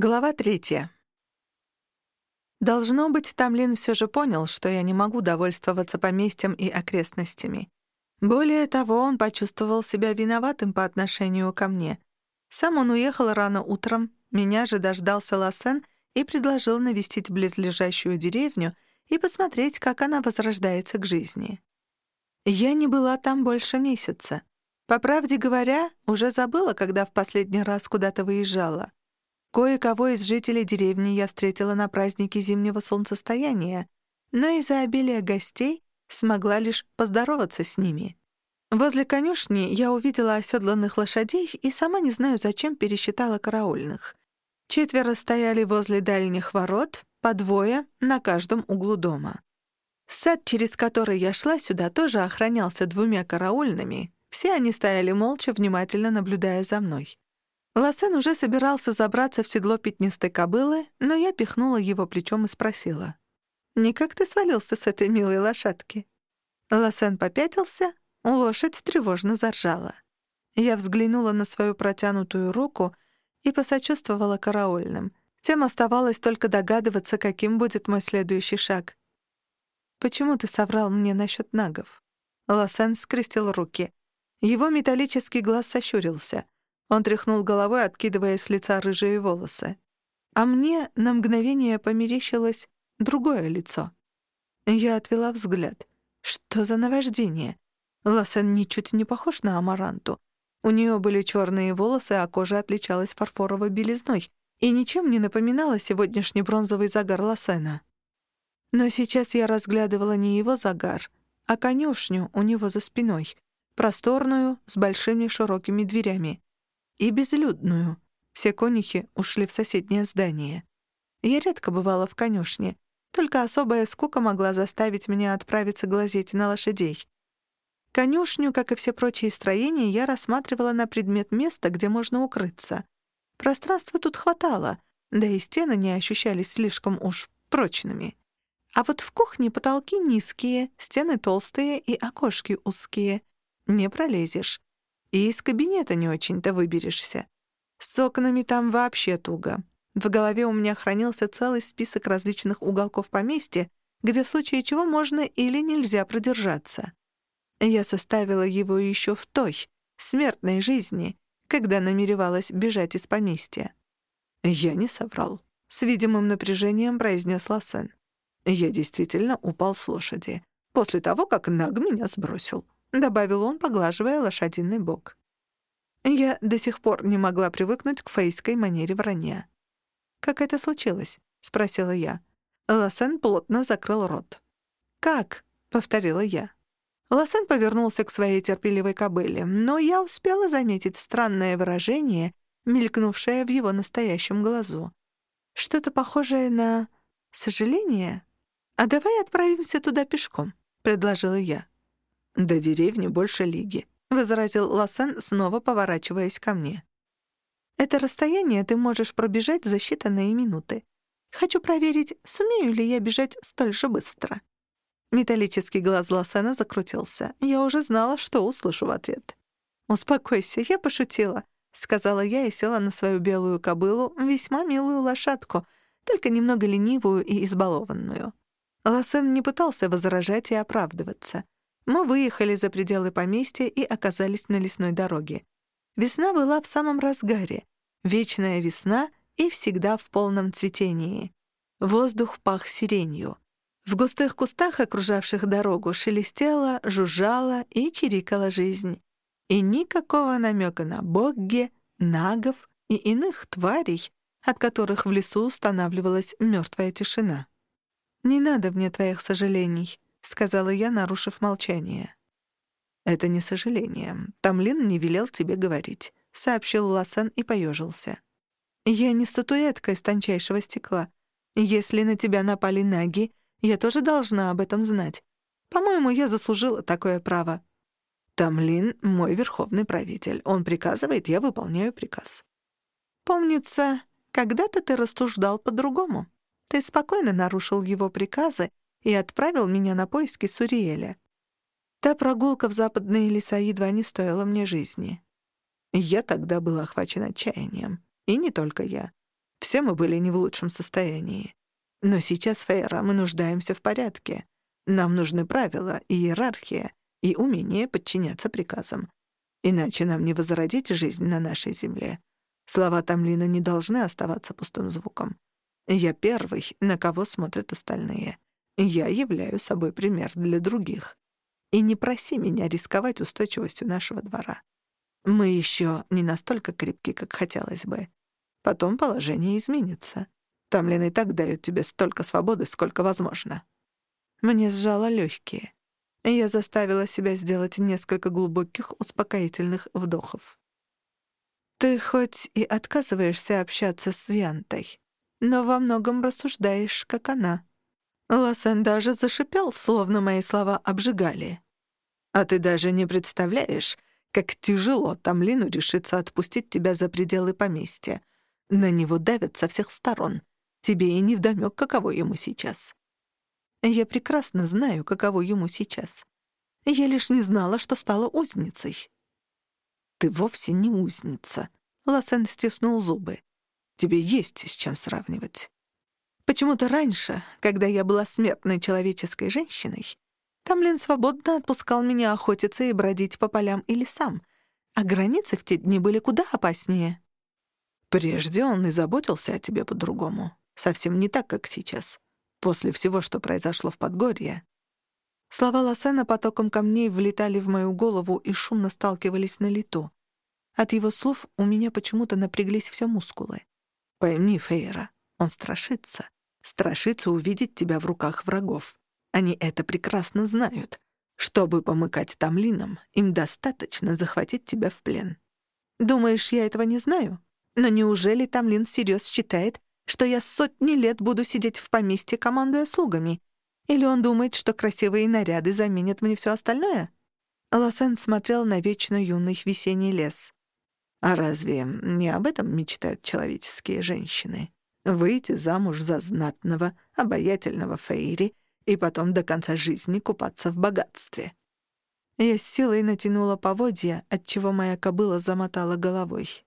Глава третья. Должно быть, Тамлин все же понял, что я не могу довольствоваться поместьем и окрестностями. Более того, он почувствовал себя виноватым по отношению ко мне. Сам он уехал рано утром, меня же дождался Лассен и предложил навестить близлежащую деревню и посмотреть, как она возрождается к жизни. Я не была там больше месяца. По правде говоря, уже забыла, когда в последний раз куда-то выезжала. Кое-кого из жителей деревни я встретила на празднике зимнего солнцестояния, но из-за обилия гостей смогла лишь поздороваться с ними. Возле конюшни я увидела оседланных лошадей и сама не знаю, зачем пересчитала караульных. Четверо стояли возле дальних ворот, по двое на каждом углу дома. Сад, через который я шла сюда, тоже охранялся двумя караульными. Все они стояли молча, внимательно наблюдая за мной. Лосен уже собирался забраться в седло пятнистой кобылы, но я пихнула его плечом и спросила. «Никак ты свалился с этой милой лошадки?» Лосен попятился, лошадь тревожно заржала. Я взглянула на свою протянутую руку и посочувствовала караульным. Тем оставалось только догадываться, каким будет мой следующий шаг. «Почему ты соврал мне насчет нагов?» Лосен скрестил руки. Его металлический глаз сощурился — он тряхнул головой, откидывая с лица рыжие волосы. А мне на мгновение померещилось другое лицо. Я отвела взгляд. Что за наваждение? Лассен ничуть не похож на Амаранту. У нее были черные волосы, а кожа отличалась фарфоровой белизной и ничем не напоминала сегодняшний бронзовый загар Лассена. Но сейчас я разглядывала не его загар, а конюшню у него за спиной, просторную, с большими широкими дверями и безлюдную. Все конюхи ушли в соседнее здание. Я редко бывала в конюшне, только особая скука могла заставить меня отправиться глазеть на лошадей. Конюшню, как и все прочие строения, я рассматривала на предмет места, где можно укрыться. Пространства тут хватало, да и стены не ощущались слишком уж прочными. А вот в кухне потолки низкие, стены толстые и окошки узкие. Не пролезешь. И из кабинета не очень-то выберешься. С окнами там вообще туго. В голове у меня хранился целый список различных уголков поместья, где в случае чего можно или нельзя продержаться. Я составила его еще в той, смертной жизни, когда намеревалась бежать из поместья. Я не соврал. С видимым напряжением произнес Лассен. Я действительно упал с лошади. После того, как Наг меня сбросил. — добавил он, поглаживая лошадиный бок. Я до сих пор не могла привыкнуть к фейской манере вранья. «Как это случилось?» — спросила я. Лосен плотно закрыл рот. «Как?» — повторила я. Лосен повернулся к своей терпеливой кобыле, но я успела заметить странное выражение, мелькнувшее в его настоящем глазу. Что-то похожее на... сожаление? «А давай отправимся туда пешком», — предложила я. «До деревни больше лиги», — возразил Лассен, снова поворачиваясь ко мне. «Это расстояние ты можешь пробежать за считанные минуты. Хочу проверить, сумею ли я бежать столь же быстро». Металлический глаз Лассена закрутился. Я уже знала, что услышу в ответ. «Успокойся, я пошутила», — сказала я и села на свою белую кобылу, весьма милую лошадку, только немного ленивую и избалованную. Лассен не пытался возражать и оправдываться — мы выехали за пределы поместья и оказались на лесной дороге. Весна была в самом разгаре. Вечная весна и всегда в полном цветении. Воздух пах сиренью. В густых кустах, окружавших дорогу, шелестела, жужжала и чирикала жизнь. И никакого намека на богге, нагов и иных тварей, от которых в лесу устанавливалась мертвая тишина. «Не надо мне твоих сожалений», сказала я, нарушив молчание. «Это не сожаление. Тамлин не велел тебе говорить», — сообщил Лассен и поежился. «Я не статуэтка из тончайшего стекла. Если на тебя напали наги, я тоже должна об этом знать. По-моему, я заслужила такое право». «Тамлин — мой верховный правитель. Он приказывает, я выполняю приказ». «Помнится, когда-то ты рассуждал по-другому. Ты спокойно нарушил его приказы и отправил меня на поиски Суриэля. Та прогулка в западные леса едва не стоила мне жизни. Я тогда был охвачен отчаянием. И не только я. Все мы были не в лучшем состоянии. Но сейчас, Фейра, мы нуждаемся в порядке. Нам нужны правила, иерархия и умение подчиняться приказам. Иначе нам не возродить жизнь на нашей земле. Слова Тамлина не должны оставаться пустым звуком. Я первый, на кого смотрят остальные. Я являю собой пример для других. И не проси меня рисковать устойчивостью нашего двора. Мы еще не настолько крепки, как хотелось бы. Потом положение изменится. Тамлин и так дает тебе столько свободы, сколько возможно. Мне сжало легкие. Я заставила себя сделать несколько глубоких успокоительных вдохов. Ты хоть и отказываешься общаться с Янтой, но во многом рассуждаешь, как она. Лосен даже зашипел, словно мои слова обжигали. А ты даже не представляешь, как тяжело Тамлину решиться отпустить тебя за пределы поместья. На него давят со всех сторон. Тебе и невдомёк, каково ему сейчас. Я прекрасно знаю, каково ему сейчас. Я лишь не знала, что стала узницей. Ты вовсе не узница. Лосен стиснул зубы. Тебе есть с чем сравнивать. Почему-то раньше, когда я была смертной человеческой женщиной, Тамлин свободно отпускал меня охотиться и бродить по полям и лесам, а границы в те дни были куда опаснее. Прежде он и заботился о тебе по-другому. Совсем не так, как сейчас после всего, что произошло в Подгорье. Слова Лосена потоком камней влетали в мою голову и шумно сталкивались на лету. От его слов у меня почему-то напряглись все мускулы. Пойми, Фейра, он страшится. Страшится увидеть тебя в руках врагов. Они это прекрасно знают. Чтобы помыкать Тамлином, им достаточно захватить тебя в плен. Думаешь, я этого не знаю? Но неужели Тамлин всерьез считает, что я сотни лет буду сидеть в поместье, командуя слугами? Или он думает, что красивые наряды заменят мне все остальное?» Лосен смотрел на вечно юный весенний лес. «А разве не об этом мечтают человеческие женщины? Выйти замуж за знатного, обаятельного Фейри и потом до конца жизни купаться в богатстве?» Я с силой натянула поводья, отчего моя кобыла замотала головой.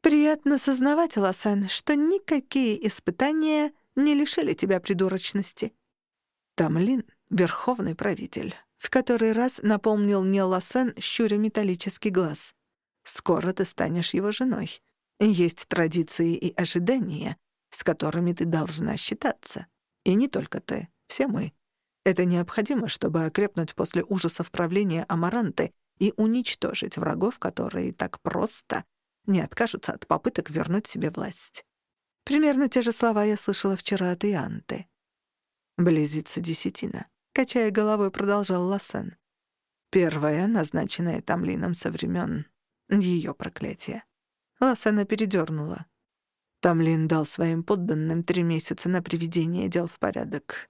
Приятно сознавать, Лосан, что никакие испытания не лишили тебя придурочности. Тамлин — верховный правитель. В который раз напомнил мне Лосен, щуря металлический глаз. Скоро ты станешь его женой. Есть традиции и ожидания, с которыми ты должна считаться. И не только ты, все мы. Это необходимо, чтобы окрепнуть после ужасов правления Амаранты и уничтожить врагов, которые так просто не откажутся от попыток вернуть себе власть. Примерно те же слова я слышала вчера от Ианты. Близится десятина. Качая головой, продолжал Лассен. Первая, назначенная Тамлином со времен ее проклятия. Лассена передернула. Тамлин дал своим подданным три месяца на приведение дел в порядок.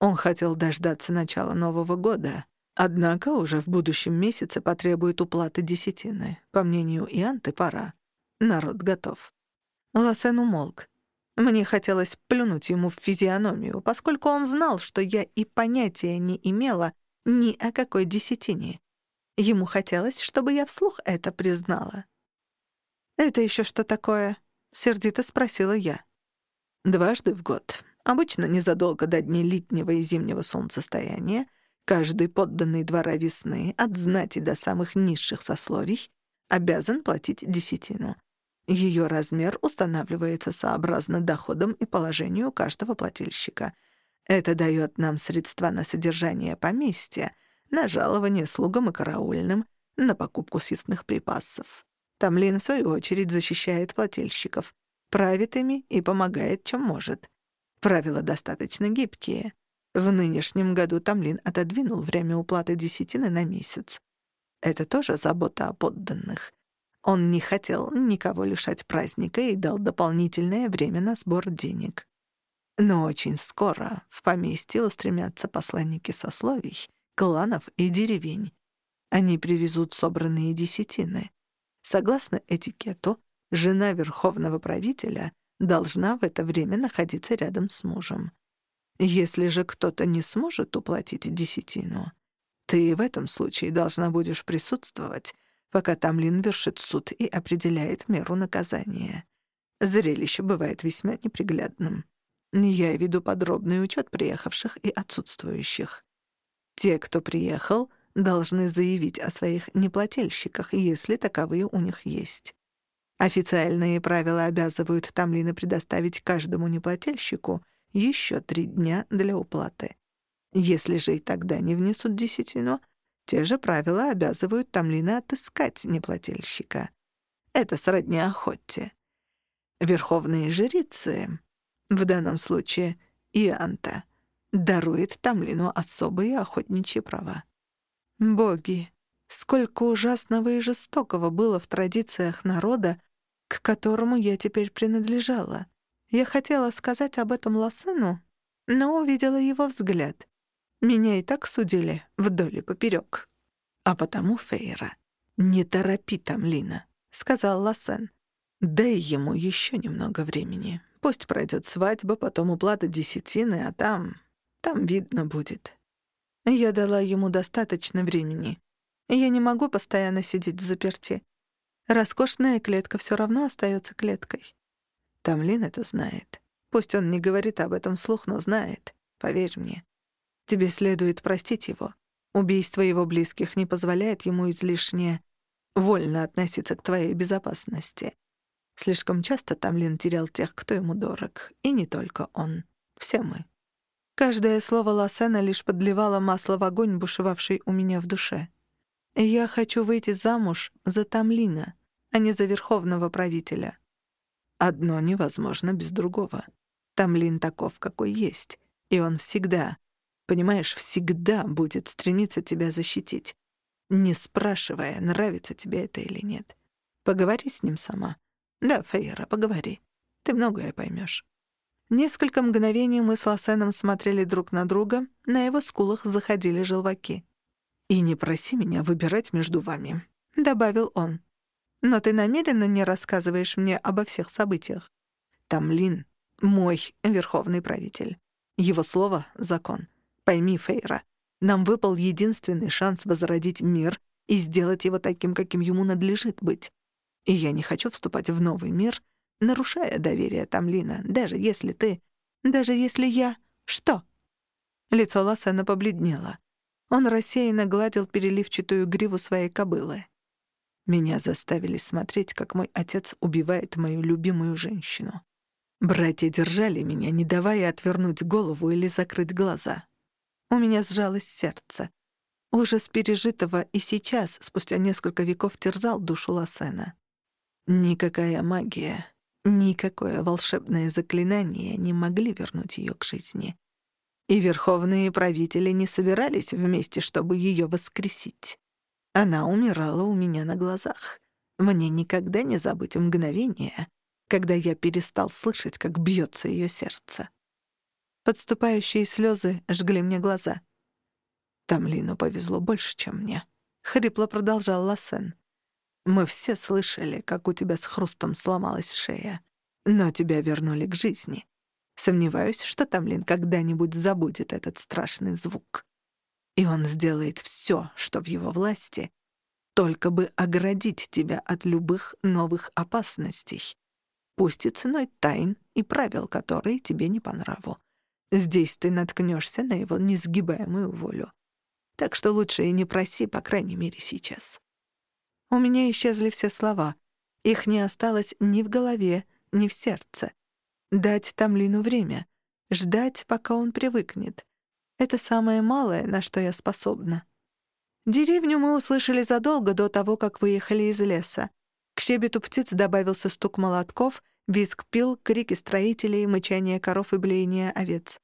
Он хотел дождаться начала Нового года, однако уже в будущем месяце потребует уплаты десятины. По мнению Ианты, пора. Народ готов. Лосен умолк. Мне хотелось плюнуть ему в физиономию, поскольку он знал, что я и понятия не имела ни о какой десятине. Ему хотелось, чтобы я вслух это признала. «Это еще что такое?» — сердито спросила я. «Дважды в год, обычно незадолго до дней летнего и зимнего солнцестояния, каждый подданный двора весны, от знати до самых низших сословий, обязан платить десятину. Ее размер устанавливается сообразно доходам и положению каждого плательщика. Это дает нам средства на содержание поместья, на жалование слугам и караульным, на покупку съестных припасов. Тамлин, в свою очередь, защищает плательщиков, правит ими и помогает, чем может. Правила достаточно гибкие. В нынешнем году Тамлин отодвинул время уплаты десятины на месяц. Это тоже забота о подданных. Он не хотел никого лишать праздника и дал дополнительное время на сбор денег. Но очень скоро в поместье устремятся посланники сословий, кланов и деревень. Они привезут собранные десятины. Согласно этикету, жена верховного правителя должна в это время находиться рядом с мужем. Если же кто-то не сможет уплатить десятину, ты в этом случае должна будешь присутствовать пока Тамлин вершит суд и определяет меру наказания. Зрелище бывает весьма неприглядным. Я веду подробный учет приехавших и отсутствующих. Те, кто приехал, должны заявить о своих неплательщиках, если таковые у них есть. Официальные правила обязывают Тамлина предоставить каждому неплательщику еще три дня для уплаты. Если же и тогда не внесут десятину, те же правила обязывают Тамлина отыскать неплательщика. Это сродни охоте. Верховные жрицы, в данном случае Ианта, дарует Тамлину особые охотничьи права. Боги, сколько ужасного и жестокого было в традициях народа, к которому я теперь принадлежала. Я хотела сказать об этом Лосену, но увидела его взгляд. Меня и так судили вдоль и поперек. А потому, Фейра, не торопи Тамлина, — сказал Лосен. Дай ему еще немного времени. Пусть пройдет свадьба, потом уплата десятины, а там... там видно будет. Я дала ему достаточно времени. Я не могу постоянно сидеть в заперти. Роскошная клетка все равно остается клеткой. Тамлин это знает. Пусть он не говорит об этом вслух, но знает. Поверь мне. Тебе следует простить его. Убийство его близких не позволяет ему излишне вольно относиться к твоей безопасности. Слишком часто Тамлин терял тех, кто ему дорог. И не только он. Все мы. Каждое слово Лассена лишь подливало масло в огонь, бушевавший у меня в душе. Я хочу выйти замуж за Тамлина, а не за верховного правителя. Одно невозможно без другого. Тамлин таков, какой есть, и он всегда, понимаешь, всегда будет стремиться тебя защитить, не спрашивая, нравится тебе это или нет. Поговори с ним сама. Да, Фейра, поговори. Ты многое поймешь. Несколько мгновений мы с Лосеном смотрели друг на друга, на его скулах заходили желваки. «И не проси меня выбирать между вами», — добавил он. «Но ты намеренно не рассказываешь мне обо всех событиях. Тамлин — мой верховный правитель. Его слово — закон. Пойми, Фейра, нам выпал единственный шанс возродить мир и сделать его таким, каким ему надлежит быть. И я не хочу вступать в новый мир, нарушая доверие Тамлина, даже если ты... Даже если я... Что?» Лицо Лассена побледнело. Он рассеянно гладил переливчатую гриву своей кобылы. Меня заставили смотреть, как мой отец убивает мою любимую женщину. Братья держали меня, не давая отвернуть голову или закрыть глаза. У меня сжалось сердце. Ужас пережитого и сейчас, спустя несколько веков, терзал душу Лассена. Никакая магия, никакое волшебное заклинание не могли вернуть ее к жизни и верховные правители не собирались вместе, чтобы ее воскресить. Она умирала у меня на глазах. Мне никогда не забыть мгновение, когда я перестал слышать, как бьется ее сердце. Подступающие слезы жгли мне глаза. Тамлину повезло больше, чем мне. Хрипло продолжал Лассен. Мы все слышали, как у тебя с хрустом сломалась шея, но тебя вернули к жизни. Сомневаюсь, что Тамлин когда-нибудь забудет этот страшный звук. И он сделает все, что в его власти, только бы оградить тебя от любых новых опасностей, пусть и ценой тайн и правил, которые тебе не по нраву. Здесь ты наткнешься на его несгибаемую волю. Так что лучше и не проси, по крайней мере, сейчас. У меня исчезли все слова. Их не осталось ни в голове, ни в сердце. Дать Тамлину время. Ждать, пока он привыкнет. Это самое малое, на что я способна. Деревню мы услышали задолго до того, как выехали из леса. К щебету птиц добавился стук молотков, визг пил, крики строителей, мычание коров и блеяние овец.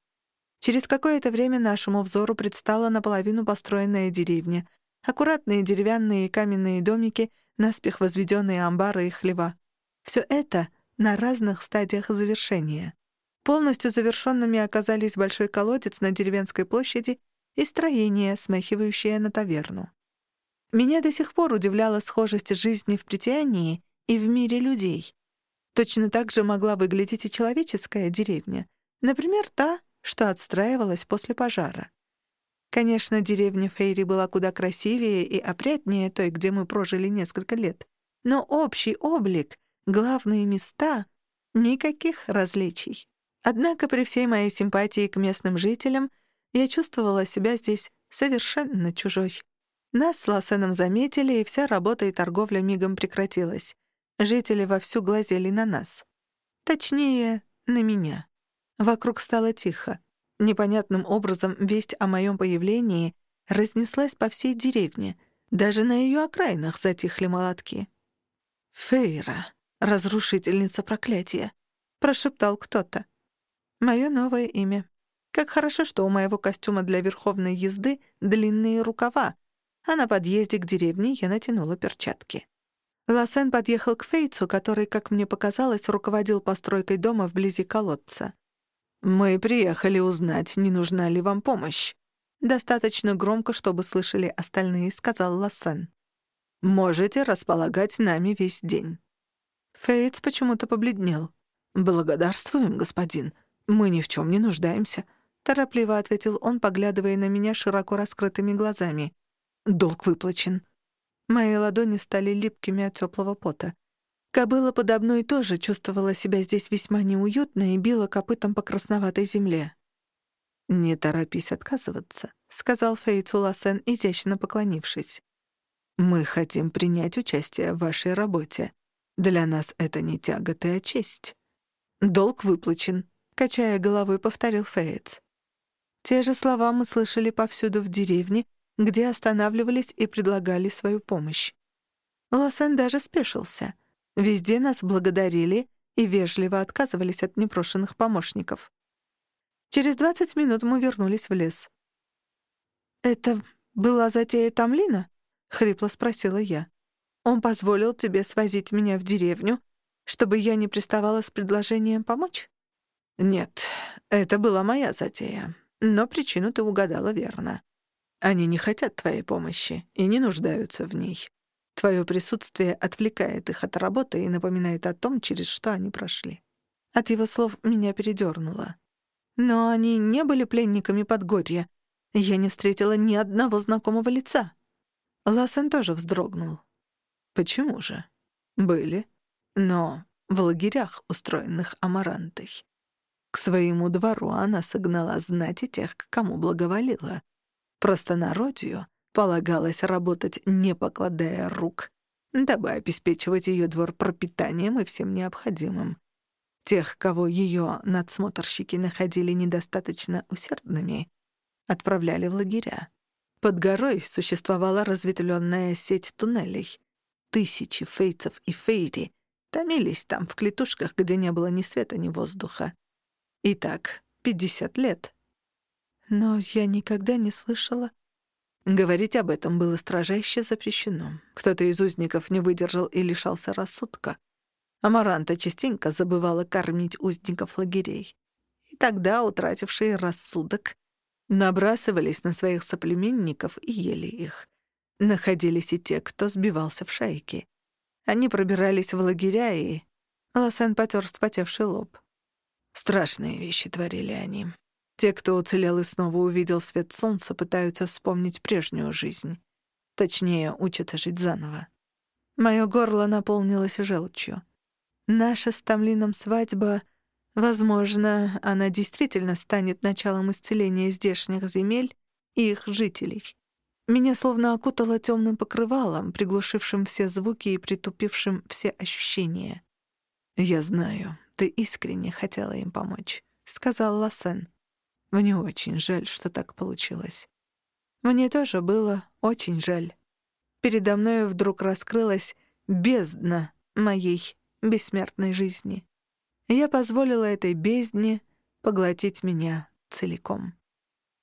Через какое-то время нашему взору предстала наполовину построенная деревня, аккуратные деревянные каменные домики, наспех возведенные амбары и хлева. Все это на разных стадиях завершения. Полностью завершенными оказались большой колодец на деревенской площади и строение, смахивающее на таверну. Меня до сих пор удивляла схожесть жизни в притянии и в мире людей. Точно так же могла выглядеть и человеческая деревня. Например, та, что отстраивалась после пожара. Конечно, деревня Фейри была куда красивее и опрятнее той, где мы прожили несколько лет. Но общий облик Главные места Никаких различий. Однако при всей моей симпатии к местным жителям я чувствовала себя здесь совершенно чужой. Нас с Лассеном заметили, и вся работа и торговля мигом прекратилась. Жители вовсю глазели на нас. Точнее, на меня. Вокруг стало тихо. Непонятным образом весть о моем появлении разнеслась по всей деревне. Даже на ее окраинах затихли молотки. «Фейра, разрушительница проклятия», — прошептал кто-то. Мое новое имя. Как хорошо, что у моего костюма для верховной езды длинные рукава, а на подъезде к деревне я натянула перчатки. Лосен подъехал к Фейцу, который, как мне показалось, руководил постройкой дома вблизи колодца. «Мы приехали узнать, не нужна ли вам помощь». Достаточно громко, чтобы слышали остальные, сказал Лассен. «Можете располагать нами весь день». Фейтс почему-то побледнел. «Благодарствуем, господин. Мы ни в чем не нуждаемся», — торопливо ответил он, поглядывая на меня широко раскрытыми глазами. «Долг выплачен». Мои ладони стали липкими от теплого пота. Кобыла подо мной тоже чувствовала себя здесь весьма неуютно и била копытом по красноватой земле. «Не торопись отказываться», — сказал Фейцу Лассен, изящно поклонившись. «Мы хотим принять участие в вашей работе. Для нас это не тягота, а честь». «Долг выплачен», — качая головой, повторил Фейц. Те же слова мы слышали повсюду в деревне, где останавливались и предлагали свою помощь. Лассен даже спешился — Везде нас благодарили и вежливо отказывались от непрошенных помощников. Через двадцать минут мы вернулись в лес. «Это была затея Тамлина?» — хрипло спросила я. «Он позволил тебе свозить меня в деревню, чтобы я не приставала с предложением помочь?» «Нет, это была моя затея, но причину ты угадала верно. Они не хотят твоей помощи и не нуждаются в ней. Твое присутствие отвлекает их от работы и напоминает о том, через что они прошли. От его слов меня передёрнуло. Но они не были пленниками Подгорья. Я не встретила ни одного знакомого лица. Лассен тоже вздрогнул. Почему же? Были. Но в лагерях, устроенных Амарантой. К своему двору она согнала знати тех, к кому благоволила. Простонародью Полагалось работать, не покладая рук, дабы обеспечивать ее двор пропитанием и всем необходимым. Тех, кого ее надсмотрщики находили недостаточно усердными, отправляли в лагеря. Под горой существовала разветвленная сеть туннелей. Тысячи фейцев и фейри томились там в клетушках, где не было ни света, ни воздуха. И так пятьдесят лет. Но я никогда не слышала Говорить об этом было строжайше запрещено. Кто-то из узников не выдержал и лишался рассудка. Амаранта частенько забывала кормить узников лагерей. И тогда утратившие рассудок набрасывались на своих соплеменников и ели их. Находились и те, кто сбивался в шайки. Они пробирались в лагеря и... Лосен потер вспотевший лоб. Страшные вещи творили они. Те, кто уцелел и снова увидел свет солнца, пытаются вспомнить прежнюю жизнь. Точнее, учатся жить заново. Моё горло наполнилось желчью. Наша с Тамлином свадьба, возможно, она действительно станет началом исцеления здешних земель и их жителей. Меня словно окутало тёмным покрывалом, приглушившим все звуки и притупившим все ощущения. «Я знаю, ты искренне хотела им помочь», — сказал Лассен. Мне очень жаль, что так получилось. Мне тоже было очень жаль. Передо мной вдруг раскрылась бездна моей бессмертной жизни. Я позволила этой бездне поглотить меня целиком.